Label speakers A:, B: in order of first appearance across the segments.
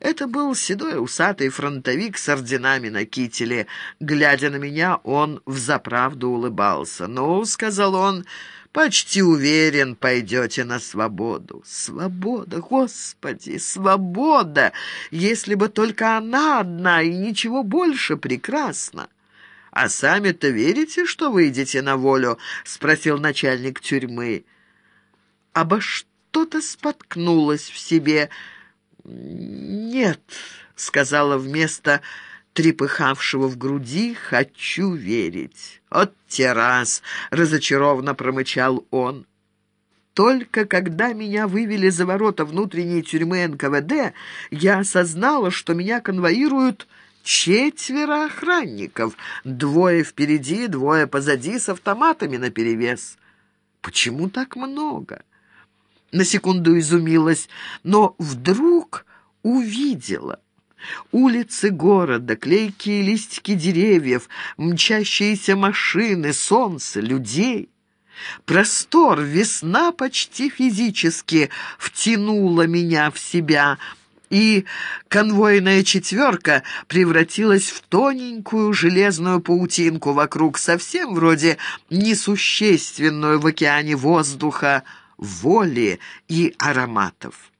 A: Это был седой усатый фронтовик с орденами на кителе. Глядя на меня, он взаправду улыбался. «Ну, — сказал он, — почти уверен, пойдете на свободу». «Свобода, Господи, свобода! Если бы только она одна и ничего больше прекрасно!» «А сами-то верите, что выйдете на волю?» — спросил начальник тюрьмы. Обо что-то споткнулось в себе — «Нет», — сказала вместо трепыхавшего в груди, «хочу верить». «От террас!» — разочарованно промычал он. Только когда меня вывели за ворота внутренней тюрьмы НКВД, я осознала, что меня конвоируют четверо охранников, двое впереди, двое позади с автоматами наперевес. Почему так много? на секунду изумилась, но вдруг увидела. Улицы города, клейкие листики деревьев, мчащиеся машины, солнце, людей. Простор, весна почти физически втянула меня в себя, и конвойная четверка превратилась в тоненькую железную паутинку вокруг, совсем вроде несущественную в океане воздуха, воли и ароматов.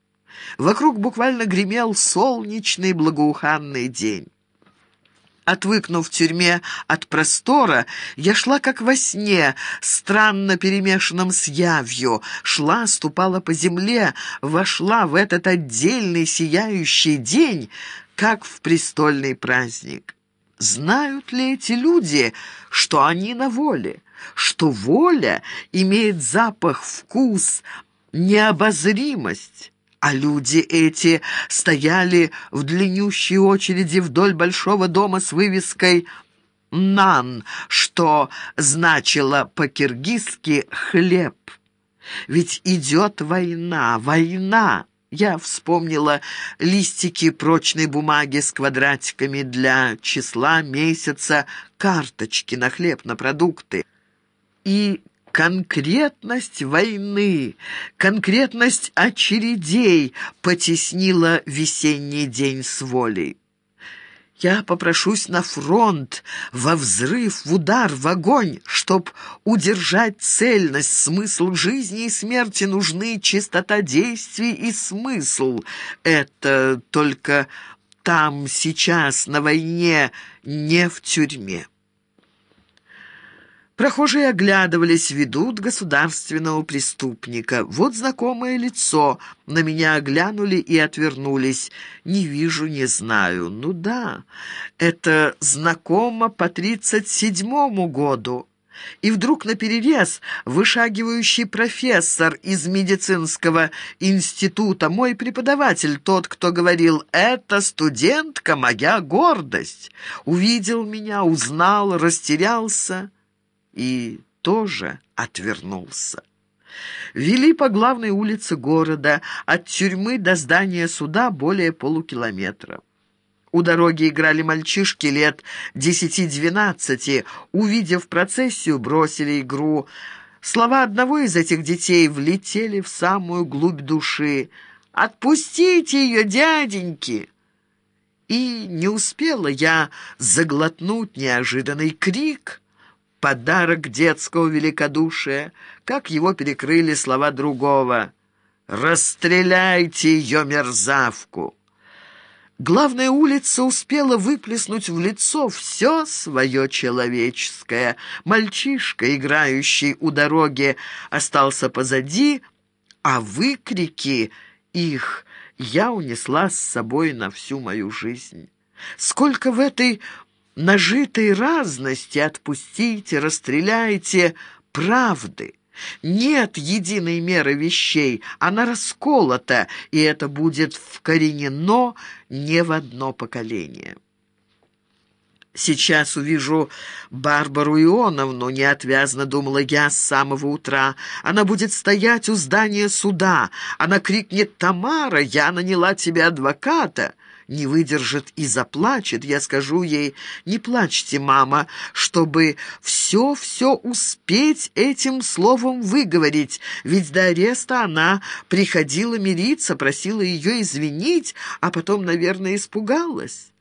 A: Вокруг буквально гремел солнечный благоуханный день. Отвыкнув в тюрьме от простора, я шла как во сне, странно перемешанном с явью, шла, ступала по земле, вошла в этот отдельный сияющий день, как в престольный праздник. Знают ли эти люди, что они на воле? что воля имеет запах, вкус, необозримость, а люди эти стояли в длиннющей очереди вдоль большого дома с вывеской «Нан», что значило по-киргизски «хлеб». Ведь идет война, война. Я вспомнила листики прочной бумаги с квадратиками для числа месяца, карточки на хлеб, на продукты и конкретность войны, конкретность очередей потеснила весенний день с волей. Я попрошусь на фронт, во взрыв, в удар, в огонь, чтоб удержать цельность, смысл жизни и смерти нужны чистота действий и смысл. Это только там, сейчас, на войне, не в тюрьме. Прохожие оглядывались, ведут государственного преступника. Вот знакомое лицо. На меня оглянули и отвернулись. Не вижу, не знаю. Ну да, это знакомо по тридцать седьмому году. И вдруг наперерез вышагивающий профессор из медицинского института, мой преподаватель, тот, кто говорил «это студентка, моя гордость», увидел меня, узнал, растерялся и тоже отвернулся. Вели по главной улице города, от тюрьмы до здания суда более полукилометра. У дороги играли мальчишки лет десяти-двенадцати. Увидев процессию, бросили игру. Слова одного из этих детей влетели в самую глубь души. «Отпустите ее, дяденьки!» И не успела я заглотнуть неожиданный крик — подарок детского великодушия, как его перекрыли слова другого «Расстреляйте ее, мерзавку!» Главная улица успела выплеснуть в лицо все свое человеческое. Мальчишка, играющий у дороги, остался позади, а выкрики их я унесла с собой на всю мою жизнь. Сколько в этой нажитой разности отпустите, расстреляйте правды. Нет единой меры вещей, она расколота, и это будет вкоренено не в одно поколение. Сейчас увижу Барбару Ионовну, неотвязно думала я с самого утра. Она будет стоять у здания суда. Она крикнет «Тамара, я наняла тебе адвоката!» Не выдержит и заплачет, я скажу ей, не плачьте, мама, чтобы все-все успеть этим словом выговорить, ведь до ареста она приходила мириться, просила ее извинить, а потом, наверное, испугалась.